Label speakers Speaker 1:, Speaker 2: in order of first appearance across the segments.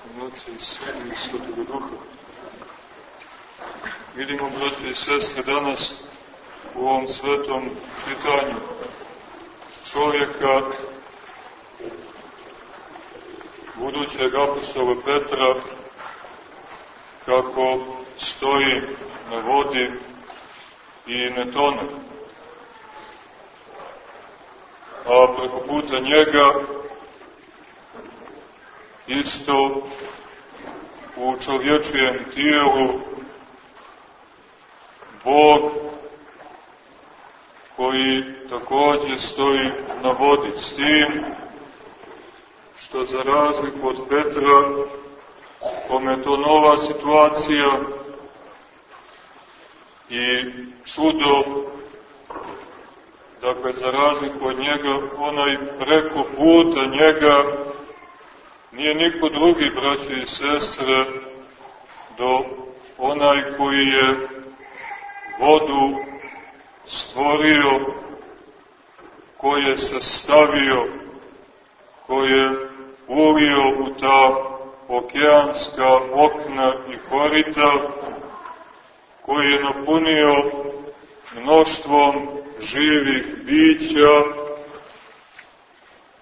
Speaker 1: Otca i Sina i Svetog Duha. Vidimo, brate i sestre, danas u ovom svetom čitanju čovjeka, budućeg apostola Petra, kako stoji na vodi i ne tone. A preko puta njega isto u čovječijem tijelu Bog koji takođe stoji na vodi s tim što za razliku od Petra kome je to nova situacija i čudo dakle za razliku od njega onaj preko puta njega nije niko drugi, braći i sestre, do onaj koji je vodu stvorio, ko je sastavio, ko je ulio u ta okeanska okna i korita, koji je napunio mnoštvom živih bića,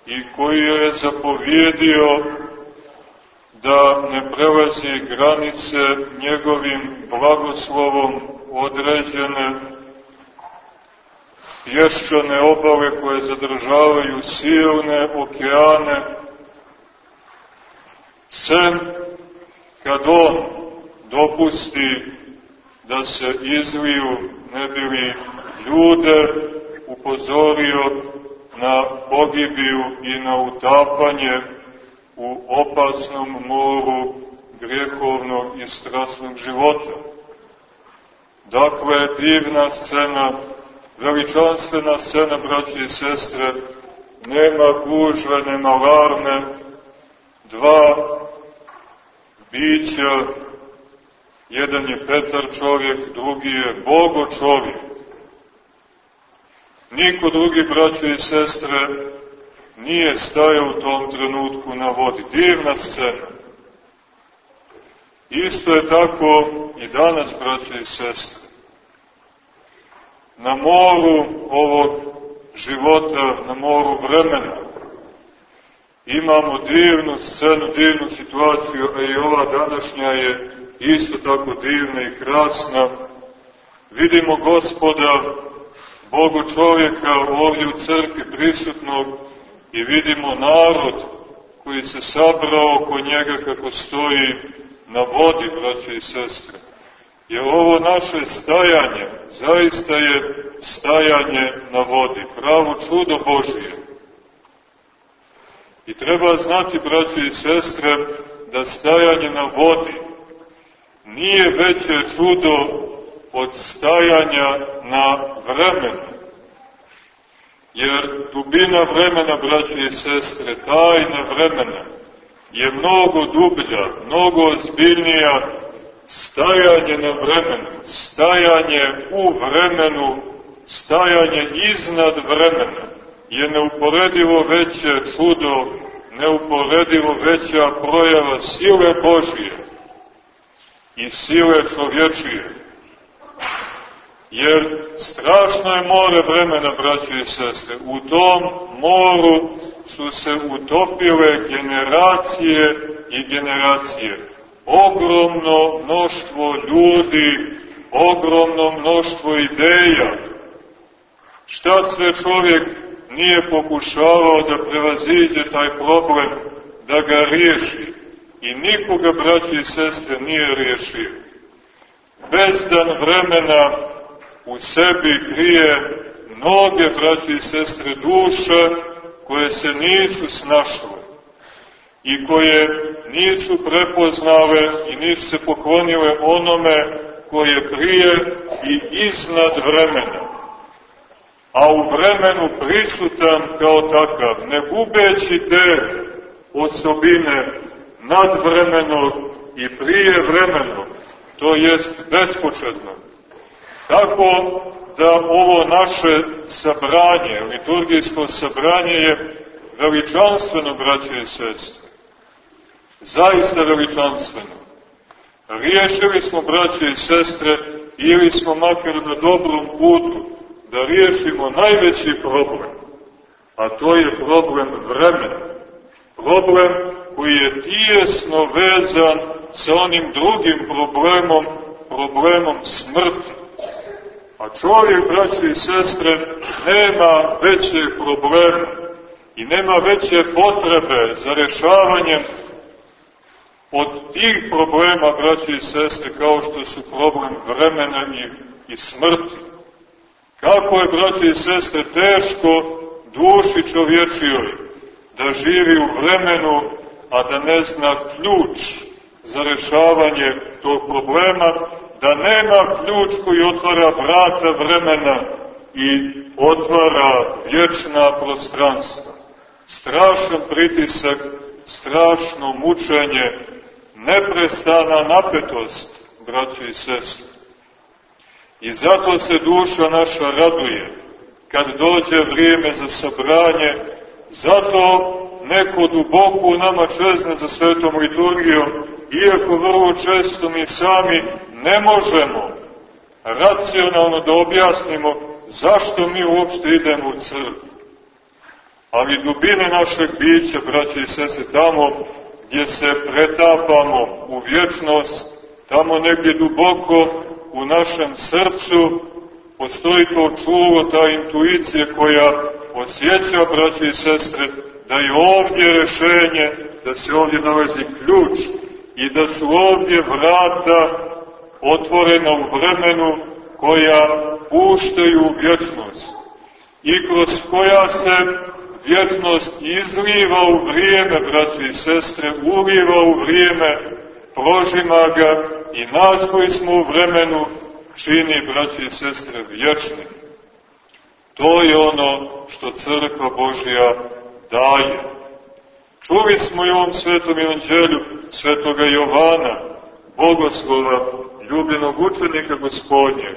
Speaker 1: i koji je zapovjedio da ne prelazi granice njegovim blagoslovom određene pješčane obale koje zadržavaju silne okeane, sem kad on dopusti da se izliju ne bili ljude upozorio na pogibiju i na utapanje u opasnom moru grehovnog i strasnog života. Dakle, divna scena, veličanstvena scena, braći i sestre, nema gužve, nema larme, dva bića, jedan je Petar čovjek, drugi je Bogo čovjek. Niko drugi, braćo i sestre, nije stajao u tom trenutku na vodi. Divna scena. Isto je tako i danas, braćo i sestre. Na moru ovog života, na moru vremena, imamo divnu scenu, divnu situaciju, a i ova današnja je isto tako divna i krasna. Vidimo gospoda Bogu čovjeka ovdje u crkvi prisutnog i vidimo narod koji se sabrao oko njega kako stoji na vodi, braće i sestre. Jer ovo naše stajanje zaista je stajanje na vodi, pravo čudo Božije. I treba znati, braće i sestre, da stajanje na vodi nije veće čudo od stajanja na vremenu. Jer dubina vremena, braće i sestre, tajna vremena, je mnogo dublja, mnogo ozbiljnija stajanje na vremenu, stajanje u vremenu, stajanje iznad vremena je neuporedivo veće čudo, neuporedivo veća projava sile Božije i sile čovječije. Jer strašno je more vremena, braće i sestre. U tom moru su se utopile generacije i generacije. Ogromno mnoštvo ljudi, ogromno mnoštvo ideja. Šta sve čovjek nije pokušavao da prevaziđe taj problem, da ga riješi. I nikoga, braće i sestre, nije riješio. Bezdan vremena u sebi krije mnoge, braći i sestre, duše koje se nisu snašle i koje nisu prepoznale i nisu se poklonile onome koje prije i iznad vremena, a u vremenu prisutan kao takav, ne gubeći te osobine nadvremenog i prije vremenog, to jest bespočetnog, Tako da ovo naše sabranje, liturgijsko sabranje je veličanstveno, braće i sestre. Zaista veličanstveno. Riješili smo, braće i sestre, ili smo makar na dobrom putu da riješimo najveći problem, a to je problem vremena. Problem koji je tijesno vezan sa onim drugim problemom, problemom smrti. A čovjek, braće i sestre, nema veće problema i nema veće potrebe za rešavanjem od tih problema, braće i sestre, kao što su problem vremena i, i smrti. Kako je, braće i sestre, teško duši čovječijoj da živi u vremenu, a da ne zna ključ za rešavanje tog problema, da nema ključ koji otvara vrata vremena i otvara vječna prostranstva. Strašan pritisak, strašno mučenje, neprestana napetost, braći i sestri. I zato se duša naša raduje, kad dođe vrijeme za sabranje, zato neko duboko u nama čezne za svetom liturgijom, iako vrlo često mi sami ne možemo racionalno da objasnimo zašto mi uopšte idemo u crkvu. Ali dubine našeg bića, braće i sese, tamo gdje se pretapamo u vječnost, tamo negdje duboko u našem srcu postoji to čulo, ta intuicija koja osjeća, braće i sestre, da je ovdje rešenje, da se ovdje nalazi ključ i da su ovdje vrata otvorena u vremenu koja puštaju vječnost i kroz koja se vječnost izliva u vrijeme, braći i sestre, uliva u vrijeme, prožima ga i nas koji smo u vremenu čini, braći i sestre, vječni. To je ono što crkva Božja daje. Čuli smo i ovom svetom evanđelju svetoga Jovana, bogoslova, ljubljenog učenika gospodnje,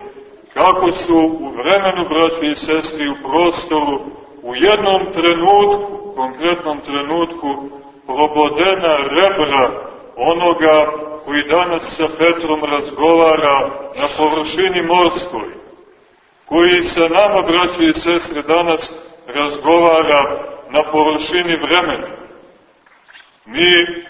Speaker 1: kako su u vremenu, braći i sestri, u prostoru, u jednom trenutku, konkretnom trenutku, probodena rebra onoga koji danas sa Petrom razgovara na površini morskoj, koji sa nama, braći i sestre, danas razgovara na površini vremena. Mi,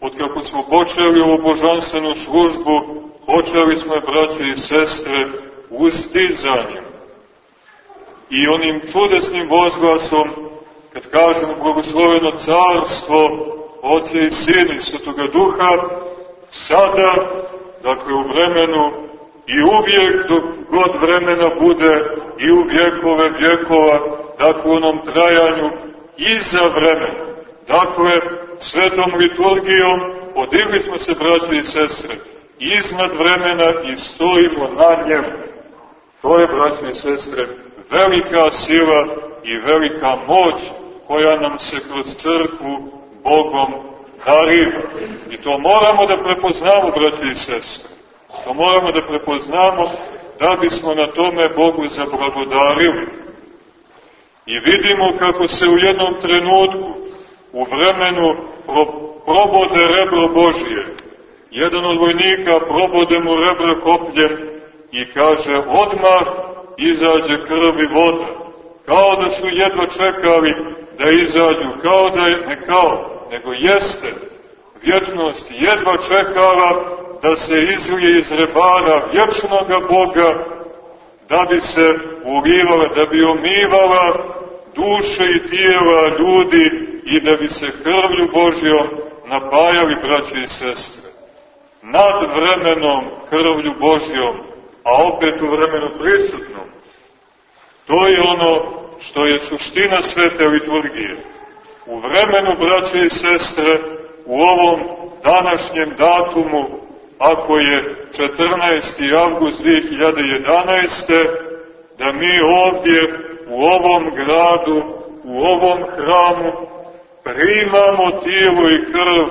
Speaker 1: od kako smo počeli ovu božanstvenu službu, počeli smo, braći i sestre, ustizanjem i onim čudesnim vozglasom, kad kažemo blagosloveno carstvo, Oce i Sine i Svetoga Duha, sada, dakle u vremenu i uvijek dok god vremena bude i u vjekove vjekova, dakle u onom trajanju iza vremena. Dakle, svetom liturgijom podigli smo se, braće i sestre, iznad vremena i stojimo na njemu. To je, braće i sestre, velika sila i velika moć koja nam se kroz crkvu Bogom dariva. I to moramo da prepoznamo, braće i sestre. To moramo da prepoznamo da bismo na tome Bogu zablagodarili. I vidimo kako se u jednom trenutku, u vremenu pro, probode rebro Božije, jedan od vojnika probode mu rebro kopljem i kaže odmah izađe krv i voda. Kao da su jedva čekali da izađu, kao da je, ne kao, nego jeste. Vječnost jedva čekala da se izlije iz rebara vječnoga Boga, da bi se ulivala, da bi omivala duše i tijela ljudi i da bi se krvlju Božjom napajali braće i sestre. Nad vremenom krvlju Božjom, a opet u vremenu prisutnom. To je ono što je suština svete liturgije. U vremenu, braće i sestre, u ovom današnjem datumu, ako je 14. avgust 2011. da mi ovdje u ovom gradu, u ovom hramu primamo tijelo i krv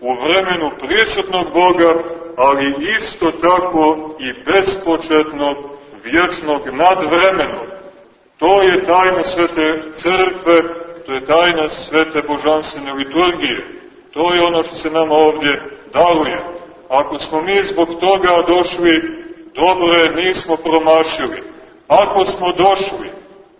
Speaker 1: u vremenu prisutnog Boga, ali isto tako i bespočetnog, vječnog nadvremenog. To je tajna svete crkve, to je tajna svete božanstvene liturgije. To je ono što se nam ovdje daruje. Ako smo mi zbog toga došli, dobro je, nismo promašili. Ako smo došli,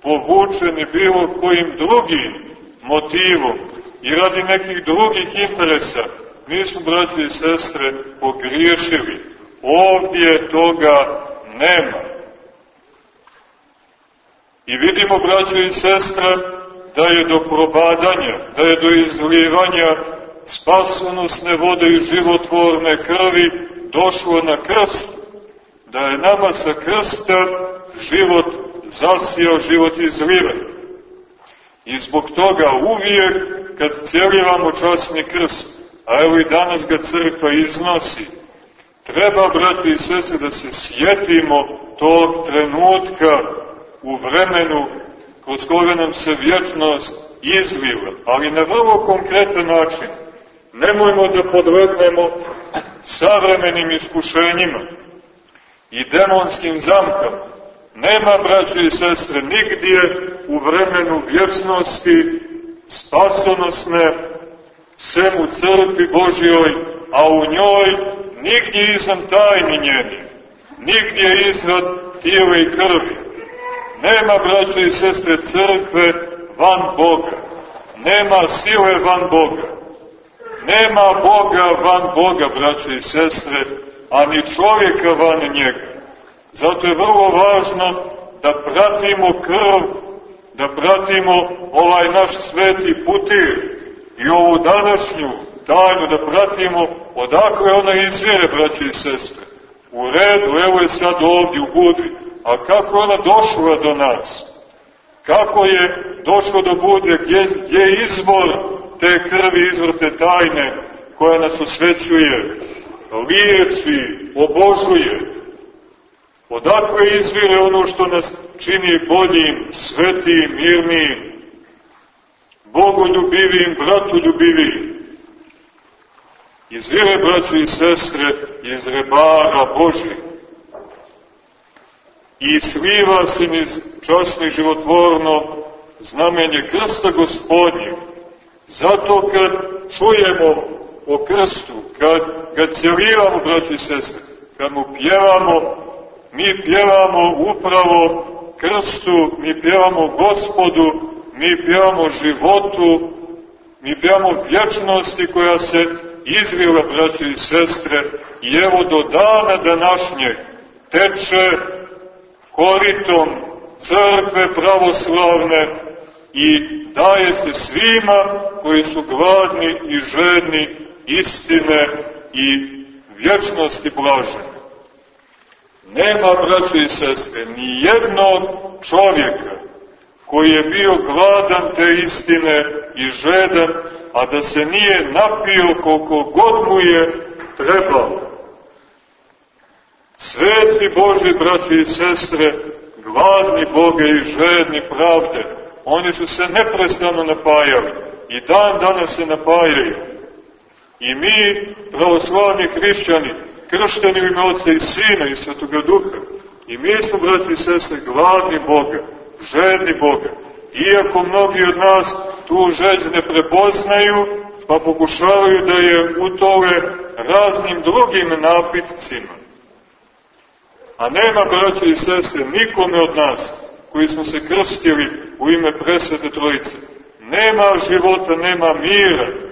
Speaker 1: povučeni bilo kojim drugim motivom i radi nekih drugih interesa, mi smo, braći i sestre, pogriješili. Ovdje toga nema. I vidimo, braći i sestre, da je do probadanja, da je do izlivanja spasonosne vode i životvorne krvi došlo na krst, da je nama sa krsta život zasijao, život izliven. I zbog toga uvijek kad cijelivamo časni krst, a evo i danas ga crkva iznosi, treba, braći i sestre, da se sjetimo tog trenutka u vremenu kroz koga nam se vječnost izliva, ali na vrlo konkretan način. Nemojmo da podvrgnemo savremenim iskušenjima i demonskim zamkama. Nema, braće i sestre, nigdje u vremenu vječnosti spasonosne sem u crkvi Božjoj, a u njoj nigdje izvan tajni njeni, nigdje izvan tijela i krvi. Nema, braće i sestre, crkve van Boga. Nema sile van Boga. Nema Boga van Boga, braće i sestre, a ni čovjeka van njega. Zato je vrlo važno da pratimo krv, da pratimo ovaj naš sveti putir i ovu današnju tajnu, da pratimo odakle ona izvjere, braće i sestre. U redu, evo je sad ovdje u Budvi, a kako ona došla do nas? Kako je došlo do Budve, gdje, je izvor te krvi, izvor te tajne koja nas osvećuje, liječi, obožuje. Odakle izvire ono što nas čini boljim, svetim, mirnim, bogoljubivim, bratoljubivim. Izvire, braćo i sestre, iz rebara Božih i sliva se niz časno i životvorno znamenje krsta gospodnje. Zato kad čujemo o krstu, kad ga cijelivamo, braći i sestre, kad mu pjevamo, mi pjevamo upravo krstu, mi pjevamo gospodu, mi pjevamo životu, mi pjevamo vječnosti koja se izvila, braći i sestre, i evo do dana današnjeg teče koritom crkve pravoslavne i daje se svima koji su gladni i žedni istine i vječnosti blažene. Nema, braće i sestre, ni jednog čovjeka koji je bio gladan te istine i žedan, a da se nije napio koliko god mu je trebalo. Sveci Boži, braći i sestre, gladni Boge i žedni pravde, oni su se neprestano napajali i dan danas se napajaju. I mi, pravoslavni hrišćani, kršteni u ime Otca i Sina i Svetoga Duha, i mi smo, braći i sestre, gladni Boga, žedni Boga. Iako mnogi od nas tu želj ne prepoznaju, pa pokušavaju da je utole raznim drugim napitcima. A nema, braće i sestre, nikome od nas koji smo se krstili u ime presvete trojice. Nema života, nema mira.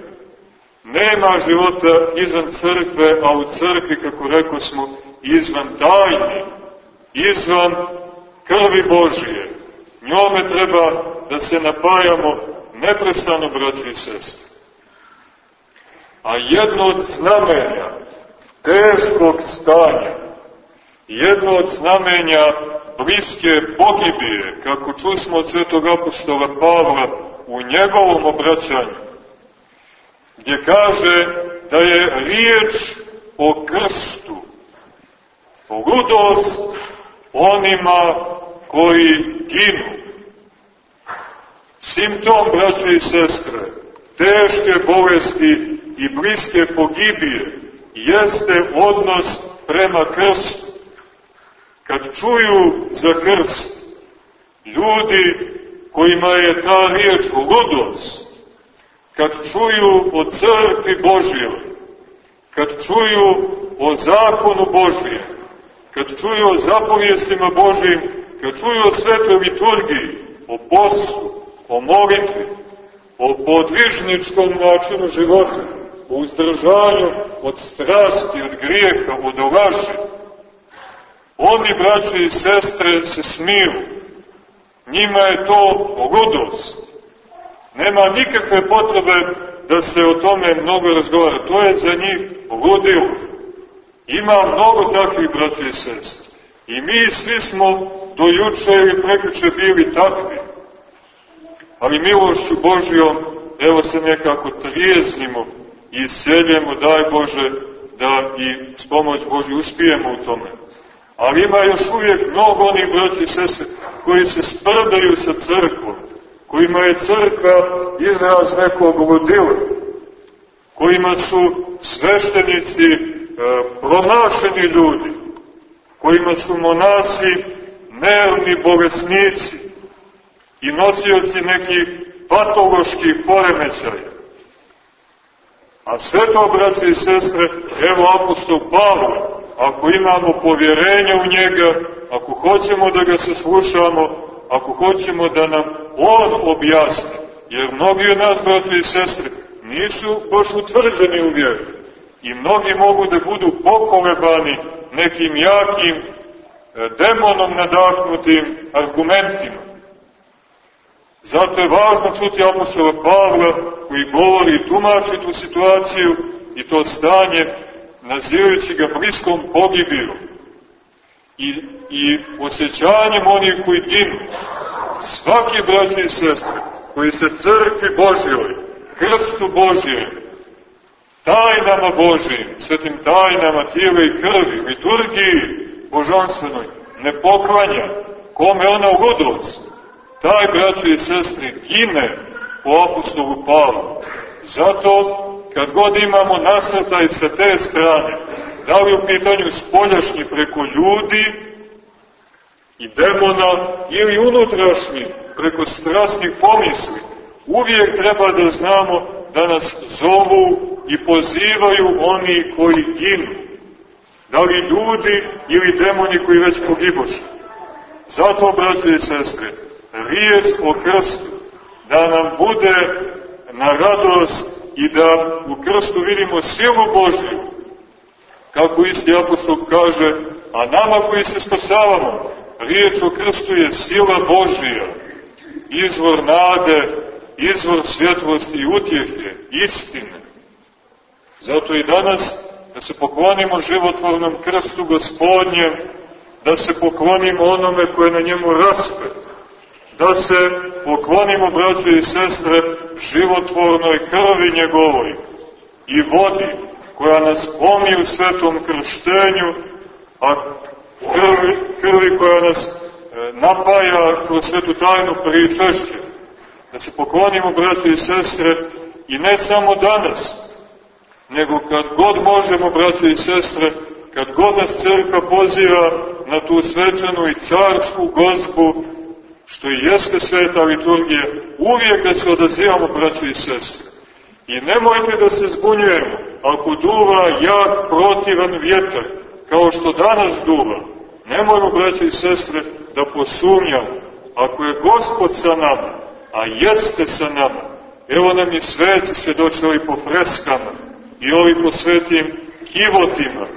Speaker 1: Nema života izvan crkve, a u crkvi, kako rekao smo, izvan tajni, izvan krvi Božije. Njome treba da se napajamo neprestano, braće i sestre. A jedno od znamenja teškog stanja jedno od znamenja bliske pogibije, kako čusmo od svetog apostola Pavla u njegovom obraćanju, gdje kaže da je riječ o krstu, ludost onima koji ginu. Simptom, braće i sestre, teške bolesti i bliske pogibije jeste odnos prema krstu kad čuju za krst, ljudi kojima je ta riječ ludost, kad čuju o crkvi Božijoj, kad čuju o zakonu Božijem, kad čuju o zapovjestima Božijim, kad čuju o svetoj liturgiji, o poslu, o molitvi, o podvižničkom načinu života, o uzdržanju od strasti, od grijeha, od olaži, oni, braće i sestre, se smiju. Njima je to ludost. Nema nikakve potrebe da se o tome mnogo razgovara. To je za njih ludilo. Ima mnogo takvih braća i sestre. I mi svi smo do juče ili prekriče bili takvi. Ali milošću Božijom, evo se nekako trijeznimo i seljemo, daj Bože, da i s pomoć Božju uspijemo u tome. Ali ima još uvijek mnogo onih braća i sestre koji se sprdaju sa crkvom, kojima je crkva izraz nekog ludila, kojima su sveštenici e, promašeni ljudi, kojima su monasi nervni bolesnici i nosioci nekih patoloških poremećaja. A sve to, braće i sestre, evo apostol Pavle, ako imamo povjerenje u njega, ako hoćemo da ga se slušamo, ako hoćemo da nam on objasni, jer mnogi od nas, braće i sestre, nisu baš utvrđeni u vjeru. I mnogi mogu da budu pokolebani nekim jakim, e, demonom nadahnutim argumentima. Zato je važno čuti apostola Pavla koji govori i tumači tu situaciju i to stanje nazivajući ga bliskom pogibiju i, i osjećanjem onih koji ginu. Svaki braći i sestre koji se crkvi Božjoj, krstu Božje, tajnama Božijim, svetim tajnama tijela i krvi, liturgiji božanstvenoj, ne poklanja, kome ona ugodost, taj, braći i sestri, gine po apostolu Pavlu. Zato, kad god imamo nasrtaj sa te strane, da li u pitanju spoljašnji preko ljudi i demona, ili unutrašnji preko strasnih pomisli, uvijek treba da znamo da nas zovu i pozivaju oni koji ginu. Da li ljudi ili demoni koji već pogiboše. Zato, braće i sestre, riječ o krstu, da nam bude na radost i da u krstu vidimo silu Božju, kako isti apostol kaže, a nama koji se spasavamo, riječ o krstu je sila Božija, izvor nade, izvor svjetlosti i utjehe, istine. Zato i danas da se poklonimo životvornom krstu gospodnjem, da se poklonimo onome koje je na njemu raspet, da se poklonimo, braće i sestre, životvornoj krvi njegovoj i vodi koja nas pomi u svetom krštenju, a krvi, krvi koja nas e, napaja kroz svetu tajnu pričešće. Da se poklonimo, braće i sestre, i ne samo danas, nego kad god možemo, braće i sestre, kad god nas crkva poziva na tu svečanu i carsku gozbu, što i jeste sveta liturgija, uvijek da se odazivamo, braće i sestre. I nemojte da se zbunjujemo, ako duva jak protivan vjetar, kao što danas duva, nemojmo, braće i sestre, da posumnjamo. Ako je Gospod sa nama, a jeste sa nama, evo nam i sveci svjedočili po freskama i ovi po svetim kivotima,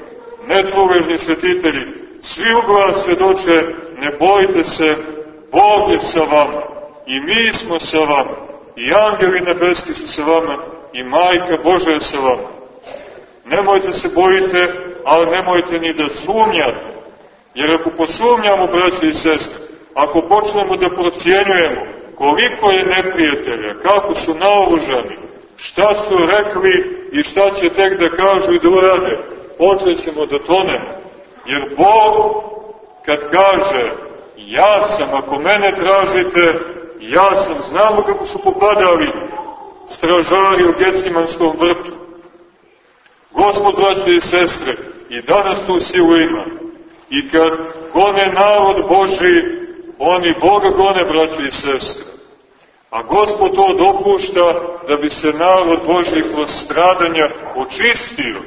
Speaker 1: netruvežni svetitelji, svi u svjedoče, ne bojte se, Bog je sa vama i mi smo sa vama i angeli nebeski su sa vama i majka Boža je sa vama. Nemojte se bojite, ali nemojte ni da sumnjate. Jer ako posumnjamo, braći i sestre, ako počnemo da procjenjujemo koliko je neprijatelja, kako su naoružani, šta su rekli i šta će tek da kažu i da urade, počet ćemo da tonemo. Jer Bog, kad kaže Ja sam, ako mene tražite, ja sam. Znamo kako su popadali stražari u Gecimanskom vrtu. Gospod, braće i sestre, i danas tu silu ima. I kad gone narod Boži, oni Boga gone, braće i sestre. A Gospod to dopušta da bi se narod Božji kroz stradanja očistio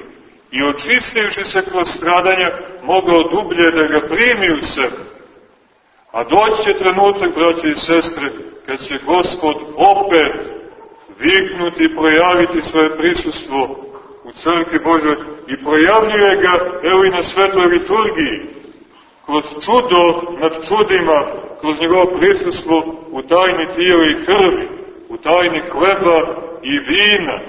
Speaker 1: i očistivši se kroz stradanja mogao dublje da ga primi u sebe. A doći će trenutak, braće i sestre, kad će Gospod opet viknuti i projaviti svoje prisustvo u crkvi Božoj i projavljuje ga, evo i na svetoj liturgiji, kroz čudo nad čudima, kroz njegovo prisustvo u tajni tijela i krvi, u tajni hleba i vina.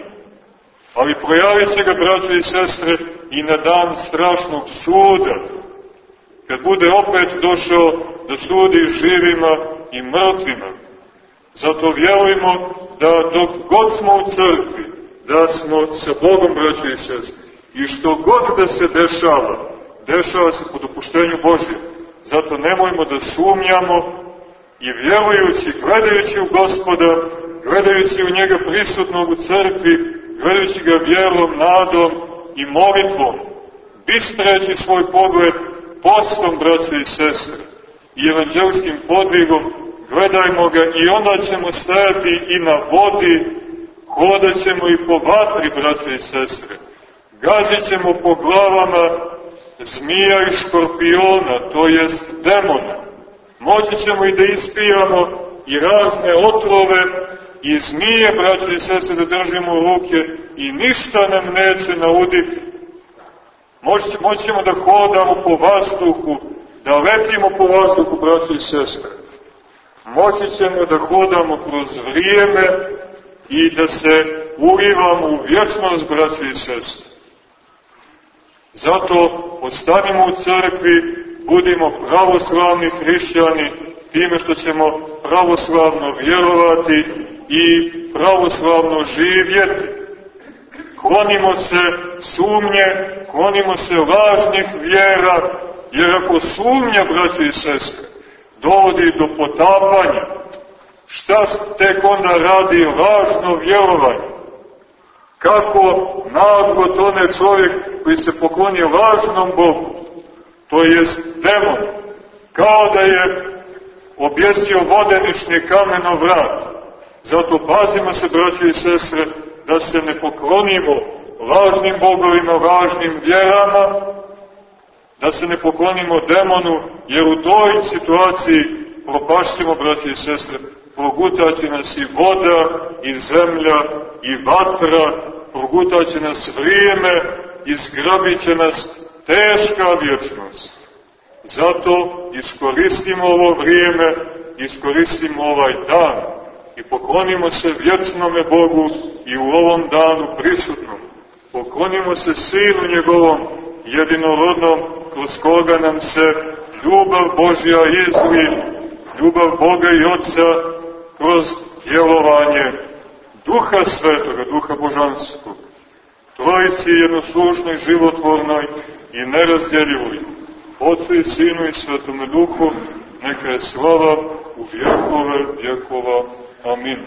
Speaker 1: Ali projavit će ga, braće i sestre, i na dan strašnog suda, kad bude opet došao da sudi živima i mrtvima. Zato vjerujemo da dok god smo u crkvi, da smo sa Bogom, braće i sestre, i što god da se dešava, dešava se po dopuštenju Božje. Zato nemojmo da sumnjamo i vjerujući, gledajući u Gospoda, gledajući u njega prisutnog u crkvi, gledajući ga vjerom, nadom i molitvom, bistreći svoj pogled postom, braće i sestre, i evanđelskim podvigom, gledajmo ga i onda ćemo stajati i na vodi, hodat ćemo i po vatri, braće i sestre. Gazit ćemo po glavama zmija i škorpiona, to jest demona. Moći ćemo i da ispijamo i razne otrove i zmije, braće i sestre, da držimo ruke i ništa nam neće nauditi. Moći, moći ćemo da hodamo po vazduhu, da letimo po vazduhu, braće i sestre. Moći ćemo da hodamo kroz vrijeme i da se ulivamo u vječnost, braće i sestre. Zato ostanimo u crkvi, budimo pravoslavni hrišćani, time što ćemo pravoslavno vjerovati i pravoslavno živjeti. Klonimo se sumnje, klonimo se lažnih vjera, jer ako sumnja, braći i sestre, dovodi do potapanja, šta tek onda radi lažno vjerovanje? Kako naglo tone čovjek koji se pokloni lažnom Bogu, to jest demon, kao da je objesio vodenični kameno vrat. Zato pazimo se, braće i sestre, da se ne poklonimo lažnim bogovima, lažnim vjerama, da se ne poklonimo demonu, jer u toj situaciji propašćemo, braće i sestre, progutaće nas i voda, i zemlja, i vatra, progutaće nas vrijeme, izgrabit će nas teška vječnost. Zato iskoristimo ovo vrijeme, iskoristimo ovaj dan i poklonimo se vječnome Bogu i u ovom danu prisutnom. Poklonimo se Sinu njegovom jedinorodnom, kroz koga nam se ljubav Božja izli, ljubav Boga i Otca kroz djelovanje Duha Svetoga, Duha Božanskog. Trojici jednoslušnoj, životvornoj i nerazdjeljivoj. Otcu i Sinu i Svetome Duhu, neka je slava u vjekove vjekova. Amin.